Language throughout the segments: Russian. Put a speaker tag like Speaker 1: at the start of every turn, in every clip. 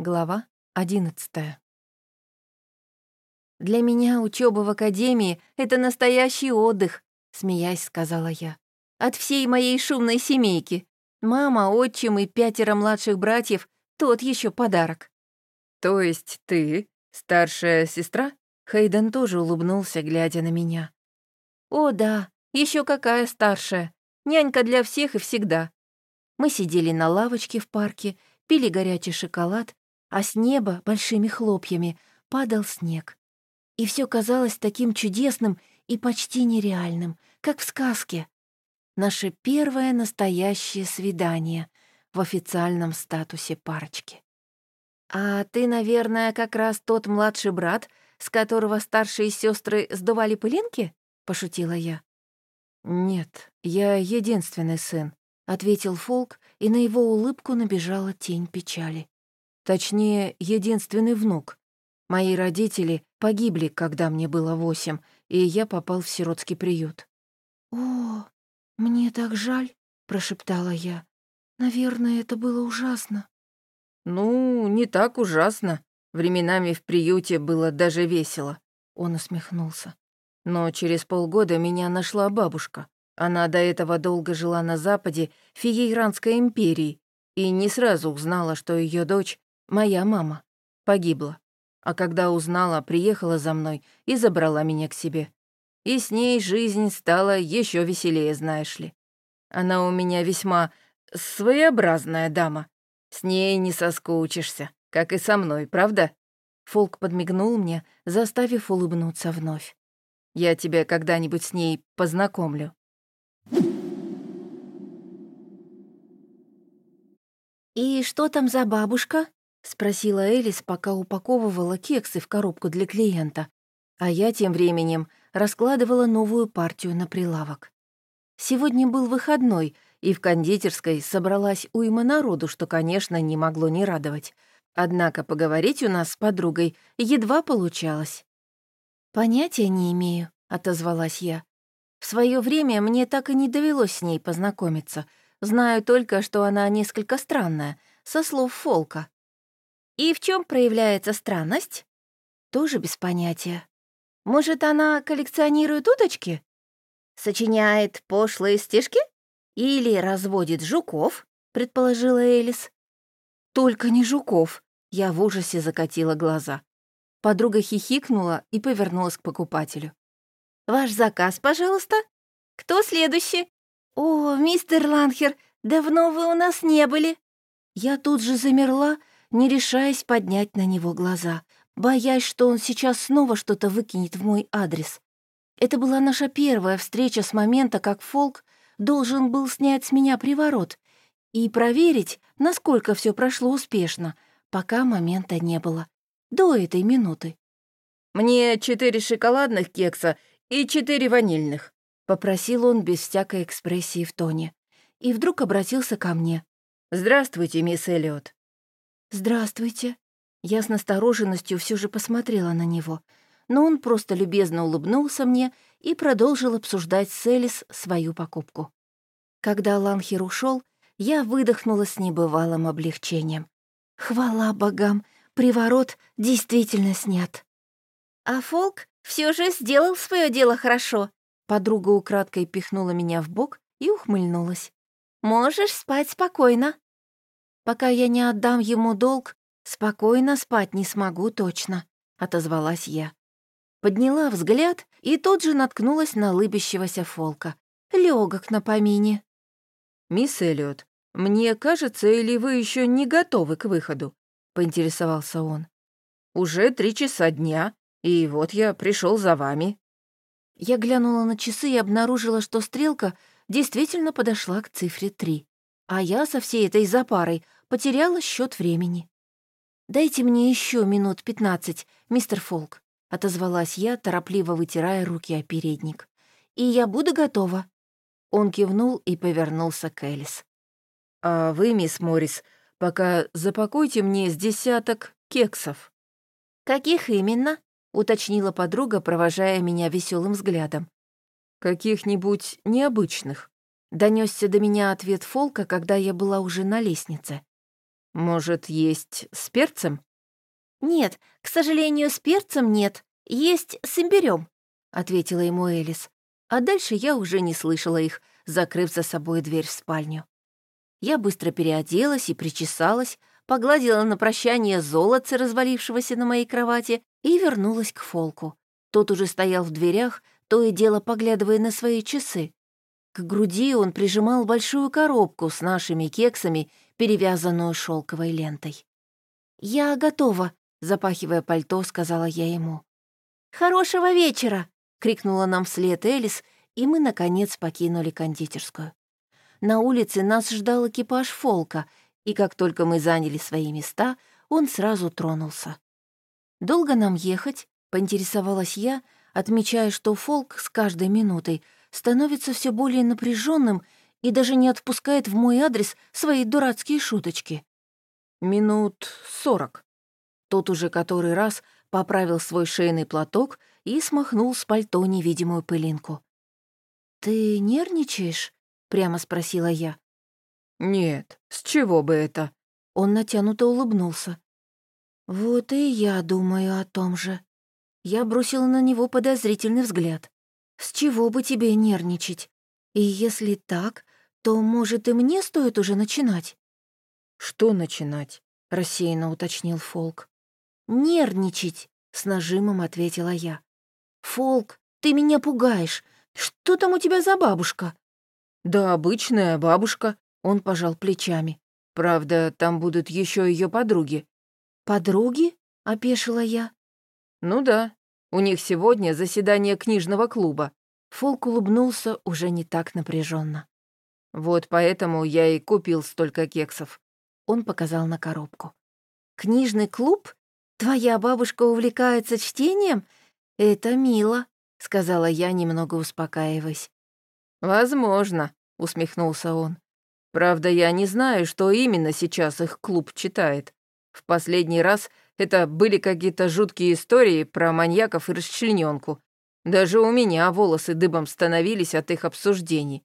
Speaker 1: Глава одиннадцатая. «Для меня учеба в академии — это настоящий отдых», — смеясь сказала я. «От всей моей шумной семейки. Мама, отчим и пятеро младших братьев — тот еще подарок».
Speaker 2: «То есть ты старшая сестра?»
Speaker 1: Хейден тоже улыбнулся, глядя на меня. «О, да, еще какая старшая. Нянька для всех и всегда». Мы сидели на лавочке в парке, пили горячий шоколад а с неба большими хлопьями падал снег. И все казалось таким чудесным и почти нереальным, как в сказке. Наше первое настоящее свидание в официальном статусе парочки. «А ты, наверное, как раз тот младший брат, с которого старшие сестры сдували пылинки?» — пошутила я.
Speaker 2: «Нет, я единственный сын», — ответил Фолк, и на его улыбку набежала тень печали. Точнее, единственный внук. Мои родители погибли, когда мне было восемь, и я попал в сиротский приют.
Speaker 3: «О, мне так жаль», — прошептала я. «Наверное, это было ужасно».
Speaker 2: «Ну, не так ужасно. Временами в приюте было даже весело», — он усмехнулся. «Но через полгода меня нашла бабушка. Она до этого долго жила на западе Фиейранской империи и не сразу узнала, что ее дочь Моя мама погибла. А когда узнала, приехала за мной и забрала меня к себе. И с ней жизнь стала еще веселее, знаешь ли. Она у меня весьма своеобразная дама. С ней не соскучишься, как и со мной, правда?» Фолк подмигнул мне, заставив улыбнуться вновь. «Я тебя когда-нибудь с ней познакомлю».
Speaker 1: «И что там за бабушка?» — спросила Элис, пока упаковывала кексы в коробку для клиента, а я тем временем раскладывала новую партию на прилавок. Сегодня был выходной, и в кондитерской собралась уйма народу, что, конечно, не могло не радовать. Однако поговорить у нас с подругой едва получалось. «Понятия не имею», — отозвалась я. «В свое время мне так и не довелось с ней познакомиться. Знаю только, что она несколько странная, со слов Фолка. И в чем проявляется странность? Тоже без понятия. Может, она коллекционирует удочки? Сочиняет пошлые стишки? Или разводит жуков? Предположила Элис. Только не жуков. Я в ужасе закатила глаза. Подруга хихикнула и повернулась к покупателю. «Ваш заказ, пожалуйста. Кто следующий?» «О, мистер Ланхер, давно вы у нас не были». Я тут же замерла не решаясь поднять на него глаза, боясь, что он сейчас снова что-то выкинет в мой адрес. Это была наша первая встреча с момента, как Фолк должен был снять с меня приворот и проверить, насколько все прошло успешно, пока момента не было. До этой минуты.
Speaker 2: «Мне четыре шоколадных кекса и четыре ванильных», — попросил он без всякой экспрессии в тоне. И вдруг обратился ко мне. «Здравствуйте, мисс Эллиот.
Speaker 1: «Здравствуйте». Я с настороженностью все же посмотрела на него, но он просто любезно улыбнулся мне и продолжил обсуждать с Элис свою покупку. Когда Ланхер ушел, я выдохнула с небывалым облегчением. Хвала богам, приворот действительно снят. А Фолк все же сделал свое дело хорошо. Подруга украдкой пихнула меня в бок и ухмыльнулась. «Можешь спать спокойно». Пока я не отдам ему долг, спокойно спать не смогу точно», — отозвалась я. Подняла взгляд и тут же наткнулась на лыбящегося Фолка. Лёгок на помине.
Speaker 2: «Мисс Эллиот, мне кажется, или вы еще не готовы к выходу?» — поинтересовался он. «Уже три часа дня, и вот я пришел за вами».
Speaker 1: Я глянула на часы и обнаружила, что стрелка действительно подошла к цифре три, а я со всей этой запарой потеряла счет времени. «Дайте мне еще минут пятнадцать, мистер Фолк», — отозвалась я, торопливо вытирая руки о передник. «И я буду готова». Он кивнул и повернулся к Элис.
Speaker 2: «А вы, мисс Моррис, пока запакуйте мне с десяток кексов».
Speaker 1: «Каких именно?» — уточнила подруга, провожая меня веселым взглядом.
Speaker 2: «Каких-нибудь необычных», —
Speaker 1: донесся до меня ответ Фолка, когда я была уже на лестнице.
Speaker 2: Может, есть с перцем?
Speaker 1: «Нет, к сожалению, с перцем нет. Есть с имбирём», — ответила ему Элис. А дальше я уже не слышала их, закрыв за собой дверь в спальню. Я быстро переоделась и причесалась, погладила на прощание золотце, развалившегося на моей кровати, и вернулась к Фолку. Тот уже стоял в дверях, то и дело поглядывая на свои часы. К груди он прижимал большую коробку с нашими кексами, перевязанную шелковой лентой. «Я готова», — запахивая пальто, сказала я ему. «Хорошего вечера!» — крикнула нам вслед Элис, и мы, наконец, покинули кондитерскую. На улице нас ждал экипаж Фолка, и как только мы заняли свои места, он сразу тронулся. «Долго нам ехать?» — поинтересовалась я, отмечая, что Фолк с каждой минутой становится все более напряженным и даже не отпускает в мой адрес свои дурацкие шуточки.
Speaker 2: «Минут сорок», тот уже который раз поправил свой шейный платок и смахнул с пальто невидимую пылинку.
Speaker 1: «Ты нервничаешь?» — прямо спросила я.
Speaker 2: «Нет, с чего бы это?»
Speaker 1: Он натянуто улыбнулся. «Вот и я думаю о том же». Я бросила на него подозрительный взгляд. «С чего бы тебе нервничать? И если так, то, может, и мне стоит уже начинать?»
Speaker 2: «Что начинать?» — рассеянно уточнил Фолк.
Speaker 1: «Нервничать», — с нажимом ответила я. «Фолк, ты меня пугаешь. Что там у тебя за бабушка?»
Speaker 2: «Да обычная бабушка», — он пожал плечами. «Правда, там будут еще ее подруги».
Speaker 1: «Подруги?» — опешила я.
Speaker 2: «Ну да, у них сегодня заседание книжного клуба».
Speaker 1: Фолк улыбнулся уже не так напряженно.
Speaker 2: «Вот поэтому я и купил столько кексов».
Speaker 1: Он показал на коробку. «Книжный клуб? «Твоя бабушка увлекается чтением? Это мило», — сказала я, немного успокаиваясь.
Speaker 2: «Возможно», — усмехнулся он. «Правда, я не знаю, что именно сейчас их клуб читает. В последний раз это были какие-то жуткие истории про маньяков и расчлененку. Даже у меня волосы дыбом становились от их обсуждений.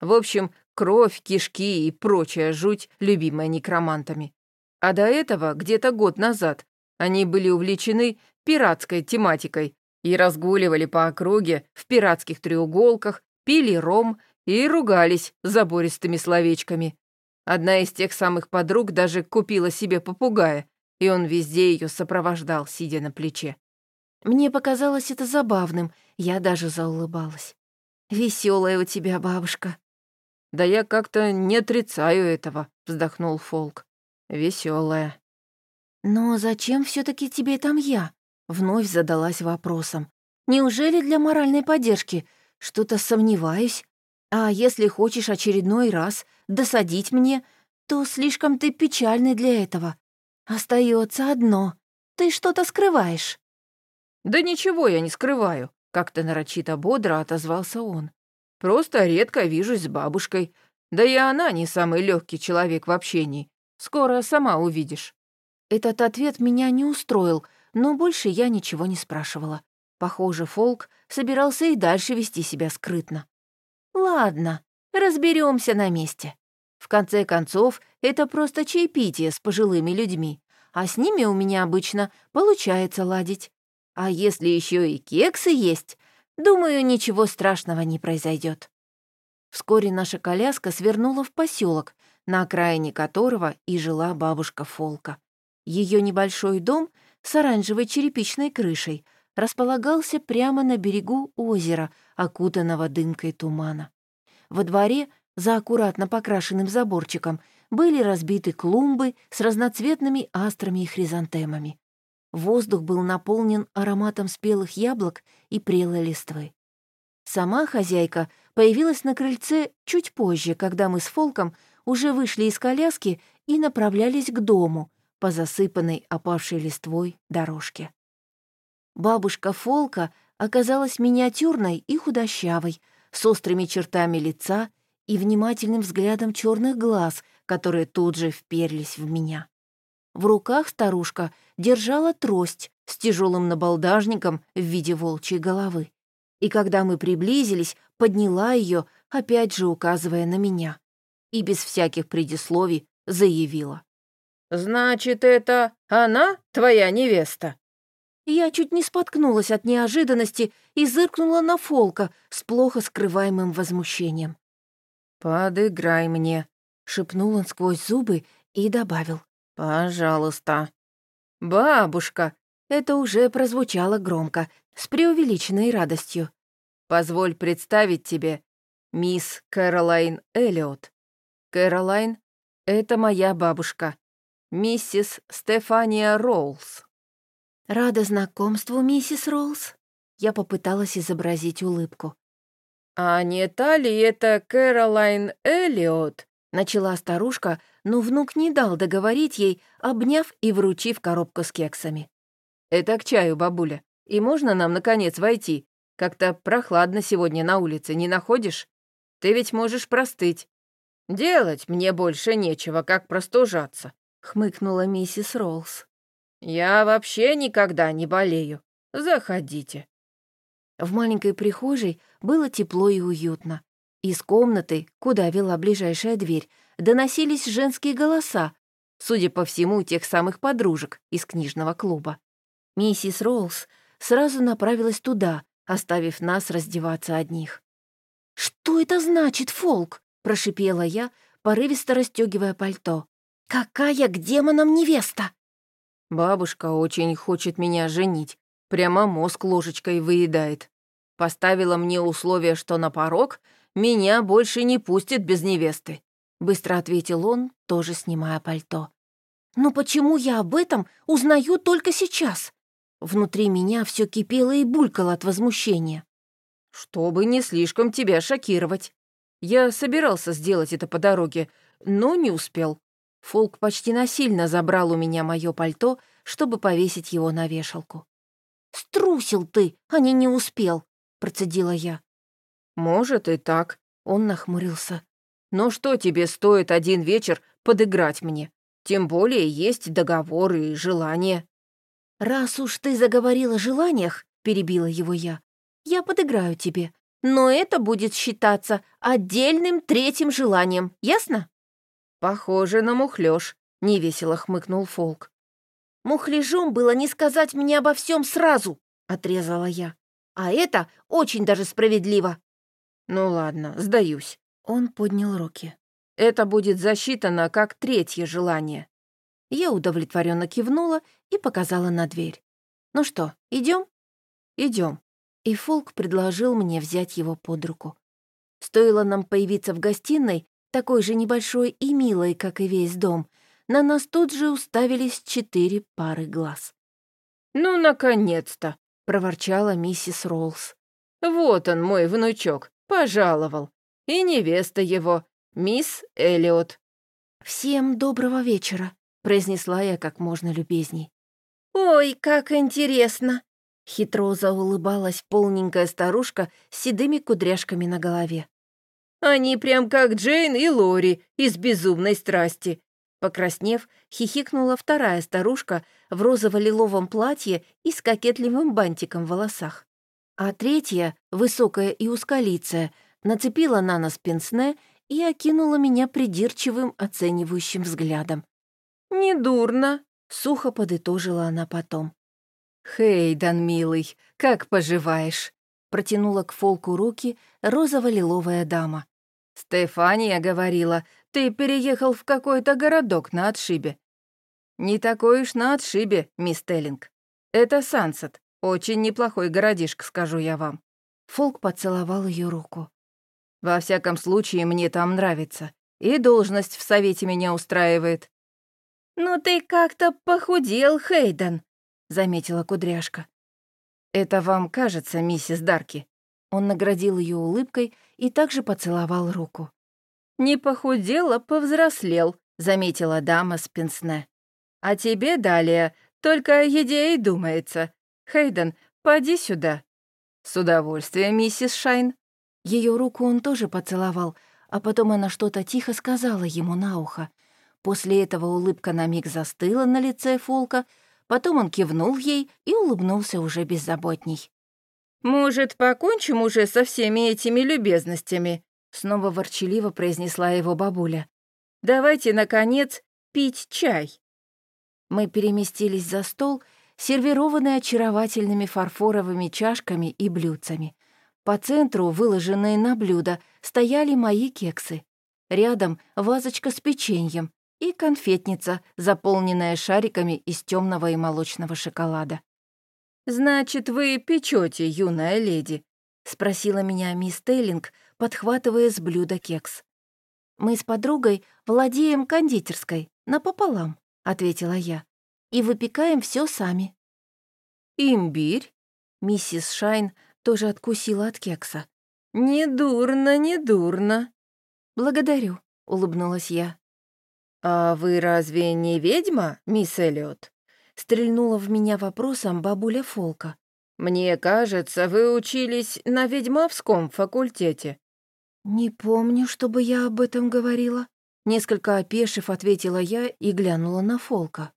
Speaker 2: В общем, кровь, кишки и прочая жуть, любимая некромантами. А до этого, где-то год назад, они были увлечены пиратской тематикой и разгуливали по округе в пиратских треуголках, пили ром и ругались забористыми словечками. Одна из тех самых подруг даже купила себе попугая, и он везде ее сопровождал, сидя на плече.
Speaker 1: Мне показалось это забавным, я даже заулыбалась. Веселая у тебя бабушка».
Speaker 2: «Да я как-то не отрицаю этого», — вздохнул Фолк. Веселая.
Speaker 1: «Но зачем все таки тебе там я?» — вновь задалась вопросом. «Неужели для моральной поддержки? Что-то сомневаюсь. А если хочешь очередной раз досадить мне, то слишком ты печальный для этого. Остается одно. Ты что-то скрываешь».
Speaker 2: «Да ничего я не скрываю», — как-то нарочито бодро отозвался он. «Просто редко вижусь с бабушкой. Да и она не самый легкий человек в общении. Скоро сама увидишь».
Speaker 1: Этот ответ меня не устроил, но больше я ничего не спрашивала. Похоже, Фолк собирался и дальше вести себя скрытно. «Ладно, разберемся на месте. В конце концов, это просто чаепитие с пожилыми людьми, а с ними у меня обычно получается ладить. А если еще и кексы есть, думаю, ничего страшного не произойдет. Вскоре наша коляска свернула в поселок, на окраине которого и жила бабушка Фолка. Ее небольшой дом с оранжевой черепичной крышей располагался прямо на берегу озера, окутанного дымкой тумана. Во дворе, за аккуратно покрашенным заборчиком, были разбиты клумбы с разноцветными астрами и хризантемами. Воздух был наполнен ароматом спелых яблок и прелой листвы. Сама хозяйка появилась на крыльце чуть позже, когда мы с Фолком уже вышли из коляски и направлялись к дому, по засыпанной опавшей листвой дорожке. Бабушка Фолка оказалась миниатюрной и худощавой, с острыми чертами лица и внимательным взглядом черных глаз, которые тут же вперлись в меня. В руках старушка держала трость с тяжелым набалдажником в виде волчьей головы. И когда мы приблизились, подняла ее, опять же указывая на меня. И без всяких предисловий заявила.
Speaker 2: «Значит, это она твоя невеста?»
Speaker 1: Я чуть не споткнулась от неожиданности и зыркнула на Фолка с плохо скрываемым возмущением.
Speaker 2: «Подыграй мне», — шепнул он сквозь зубы и добавил. «Пожалуйста». «Бабушка!» Это уже прозвучало громко, с преувеличенной радостью. «Позволь представить тебе мисс Кэролайн Эллиот. Кэролайн — это моя бабушка, миссис Стефания Роулс».
Speaker 1: «Рада знакомству, миссис Роулс?» Я попыталась изобразить улыбку.
Speaker 2: «А не та ли это Кэролайн Эллиот?» Начала старушка, но внук не дал договорить ей, обняв и вручив коробку с кексами. «Это к чаю, бабуля. И можно нам, наконец, войти? Как-то прохладно сегодня на улице, не находишь? Ты ведь можешь простыть». «Делать мне больше нечего, как простужаться», — хмыкнула миссис Роллс. «Я вообще никогда не болею. Заходите».
Speaker 1: В маленькой прихожей было тепло и уютно. Из комнаты, куда вела ближайшая дверь, доносились женские голоса, судя по всему, тех самых подружек из книжного клуба. Миссис Роллс сразу направилась туда, оставив нас раздеваться одних. «Что это значит, Фолк?» — прошипела я, порывисто расстегивая пальто. «Какая к демонам невеста?»
Speaker 2: Бабушка очень хочет меня женить. Прямо мозг ложечкой выедает. Поставила мне условие, что на порог меня больше не пустит без невесты. Быстро ответил он, тоже снимая пальто.
Speaker 1: «Но почему я об этом узнаю только сейчас?» Внутри меня все кипело и булькало от возмущения.
Speaker 2: «Чтобы не слишком тебя шокировать. Я собирался сделать это по дороге, но не успел. Фолк почти насильно забрал у меня мое пальто, чтобы повесить его на вешалку.
Speaker 1: «Струсил ты, а не не успел», — процедила я.
Speaker 2: «Может и так», — он нахмурился. «Но что тебе стоит один вечер подыграть мне? Тем более есть договоры и желания».
Speaker 1: «Раз уж ты заговорила о желаниях», — перебила его я, — «я подыграю тебе. Но это будет считаться отдельным третьим желанием, ясно?»
Speaker 2: «Похоже на мухлёж», — невесело хмыкнул Фолк.
Speaker 1: «Мухляжом было не сказать мне обо всем сразу», — отрезала я. «А это очень даже справедливо».
Speaker 2: «Ну ладно, сдаюсь».
Speaker 1: Он поднял руки.
Speaker 2: «Это будет засчитано как третье желание».
Speaker 1: Я удовлетворенно кивнула и показала на дверь. «Ну что, идем?
Speaker 2: Идем.
Speaker 1: И Фолк предложил мне взять его под руку. Стоило нам появиться в гостиной, такой же небольшой и милой, как и весь дом, на нас тут же уставились четыре пары глаз.
Speaker 2: «Ну, наконец-то!» — проворчала миссис Роллс. «Вот он, мой внучок, пожаловал. И невеста его, мисс Эллиот».
Speaker 1: «Всем доброго вечера», — произнесла я как можно любезней.
Speaker 3: «Ой, как интересно!»
Speaker 1: Хитро заулыбалась полненькая старушка с седыми кудряшками на голове.
Speaker 2: Они прям как Джейн и Лори из «Безумной страсти». Покраснев, хихикнула вторая старушка в розово-лиловом платье и с кокетливым бантиком в волосах. А третья, высокая и узколицая, нацепила на нос пенсне и окинула меня придирчивым оценивающим взглядом. «Недурно», —
Speaker 1: сухо подытожила она потом.
Speaker 2: «Хейдан, милый, как поживаешь?» Протянула к Фолку руки розово-лиловая дама. «Стефания говорила, ты переехал в какой-то городок на отшибе». «Не такой уж на отшибе, мисс Теллинг. Это Сансет, очень неплохой городишко, скажу я вам».
Speaker 1: Фолк поцеловал ее руку.
Speaker 2: «Во всяком случае, мне там нравится. И должность в совете меня устраивает».
Speaker 3: «Ну ты как-то похудел, Хейден», —
Speaker 1: заметила кудряшка.
Speaker 2: «Это вам кажется, миссис Дарки?»
Speaker 1: Он наградил ее улыбкой и также поцеловал руку.
Speaker 2: «Не похудел, а повзрослел», — заметила дама с пенсне. «А тебе далее только о еде и думается. Хейден, поди сюда». «С удовольствием, миссис Шайн».
Speaker 1: Ее руку он тоже поцеловал, а потом она что-то тихо сказала ему на ухо. После этого улыбка на миг застыла на лице Фолка, потом он кивнул ей и улыбнулся уже беззаботней.
Speaker 2: «Может, покончим уже со всеми этими любезностями?» Снова ворчаливо произнесла его бабуля. «Давайте, наконец, пить чай».
Speaker 1: Мы переместились за стол, сервированный очаровательными фарфоровыми чашками и блюдцами. По центру, выложенные на блюдо, стояли мои кексы. Рядом вазочка с печеньем и конфетница, заполненная шариками из темного и молочного шоколада.
Speaker 2: «Значит, вы печете, юная леди?»
Speaker 1: — спросила меня мисс Тейлинг, подхватывая с блюда кекс. «Мы с подругой владеем кондитерской, напополам», — ответила я, «и выпекаем все сами».
Speaker 2: «Имбирь?» Миссис Шайн тоже откусила от кекса. «Недурно, недурно».
Speaker 1: «Благодарю», — улыбнулась я.
Speaker 2: «А вы разве не ведьма, мисс Эллиот?» Стрельнула в меня вопросом бабуля Фолка. «Мне кажется, вы учились на ведьмовском факультете».
Speaker 1: «Не помню, чтобы я об этом говорила», — несколько опешив ответила я и глянула на Фолка.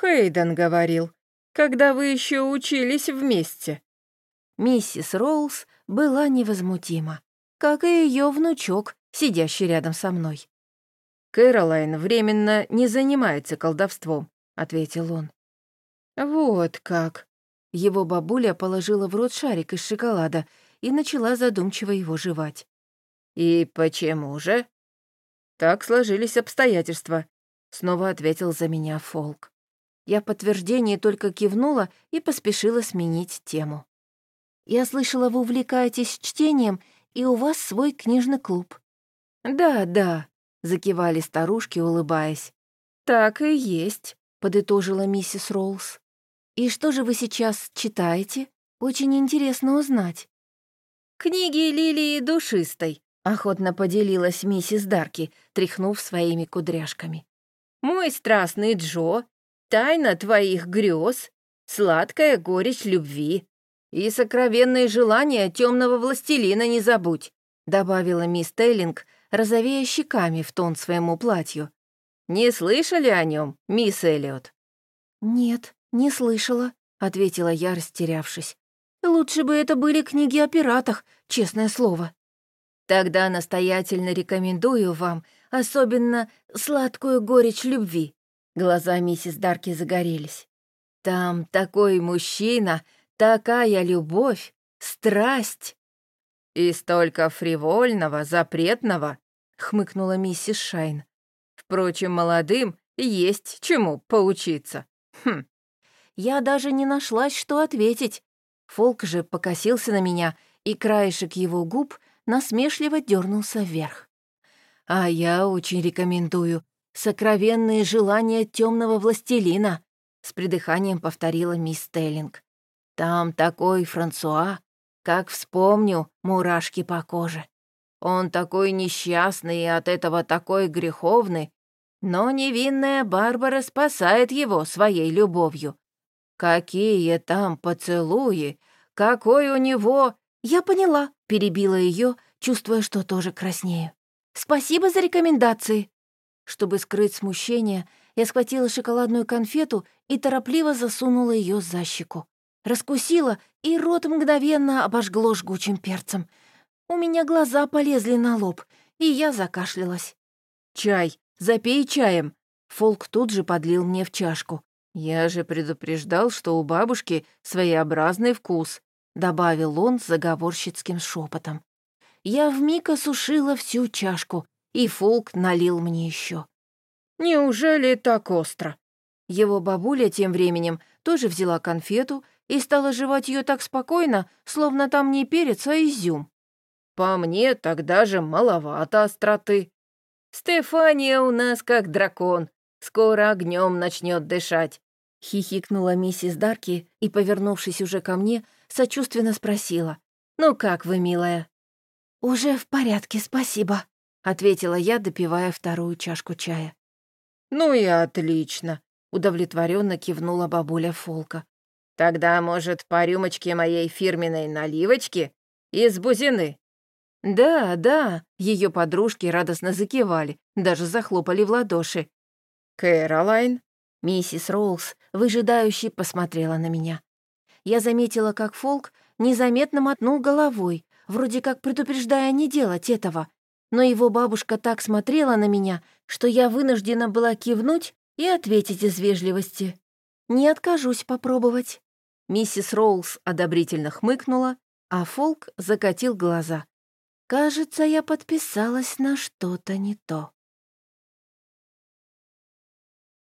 Speaker 2: «Хейден говорил, когда вы еще учились вместе».
Speaker 1: Миссис Роуз была невозмутима, как и ее внучок, сидящий рядом со мной.
Speaker 2: «Кэролайн временно не занимается колдовством», — ответил он.
Speaker 1: «Вот как». Его бабуля положила в рот шарик из шоколада и начала задумчиво его жевать.
Speaker 2: «И почему же?» «Так сложились обстоятельства», — снова ответил за меня Фолк.
Speaker 1: Я в подтверждение только кивнула и поспешила сменить тему. «Я слышала, вы увлекаетесь чтением, и у вас свой книжный клуб».
Speaker 2: «Да, да», закивали старушки, улыбаясь. «Так и есть», — подытожила миссис Роуз.
Speaker 1: «И что же вы сейчас читаете? Очень интересно узнать».
Speaker 2: «Книги Лилии Душистой», — охотно поделилась миссис Дарки, тряхнув своими кудряшками. «Мой страстный Джо, тайна твоих грез, сладкая горечь любви и сокровенные желания темного властелина не забудь», — добавила мисс Тейлинг, розовея щеками в тон своему платью. «Не слышали о нем, мисс Эллиот?»
Speaker 1: «Нет, не слышала», — ответила я, растерявшись. «Лучше бы это были книги о пиратах, честное слово».
Speaker 2: «Тогда настоятельно рекомендую вам, особенно сладкую горечь любви». Глаза миссис Дарки загорелись. «Там такой мужчина, такая любовь, страсть!» «И столько фривольного, запретного!» — хмыкнула миссис Шайн. «Впрочем, молодым есть чему поучиться. Хм».
Speaker 1: Я даже не нашлась, что ответить. Фолк же покосился на меня, и краешек его губ насмешливо дернулся вверх. «А я очень рекомендую «Сокровенные желания темного властелина», — с придыханием повторила мисс Теллинг. «Там такой Франсуа, как вспомню, мурашки по коже. Он такой несчастный и от этого такой греховный, но невинная Барбара спасает его своей любовью. Какие там поцелуи! Какой у него... Я поняла, перебила ее, чувствуя, что тоже краснею. Спасибо за рекомендации. Чтобы скрыть смущение, я схватила шоколадную конфету и торопливо засунула ее за щеку раскусила, и рот мгновенно обожгло жгучим перцем. У меня глаза полезли на лоб, и я закашлялась.
Speaker 2: «Чай, запей чаем!» Фолк тут же подлил мне в чашку. «Я же предупреждал, что у бабушки своеобразный вкус», добавил он заговорщицким шепотом. Я вмиг осушила всю чашку, и Фолк налил мне еще. «Неужели так остро?» Его бабуля тем временем тоже взяла конфету и стала жевать ее так спокойно, словно там не перец, а изюм. По мне, тогда же маловато остроты. Стефания у нас как дракон, скоро огнем начнет дышать. Хихикнула миссис Дарки и, повернувшись уже ко мне, сочувственно спросила. «Ну как вы, милая?»
Speaker 1: «Уже в порядке, спасибо», — ответила я, допивая вторую чашку чая.
Speaker 2: «Ну и отлично», — удовлетворенно кивнула бабуля Фолка. Тогда, может, по рюмочке моей фирменной наливочки из бузины?» «Да, да», — ее подружки радостно закивали, даже захлопали в ладоши. «Кэролайн?» Миссис Роуз выжидающе посмотрела на меня. Я заметила, как Фолк незаметно мотнул головой, вроде как предупреждая не делать этого, но его бабушка так смотрела на меня, что я вынуждена была кивнуть
Speaker 1: и ответить из вежливости. Не откажусь попробовать».
Speaker 2: Миссис Роулс одобрительно хмыкнула, а Фолк закатил глаза.
Speaker 1: «Кажется, я подписалась на что-то не то».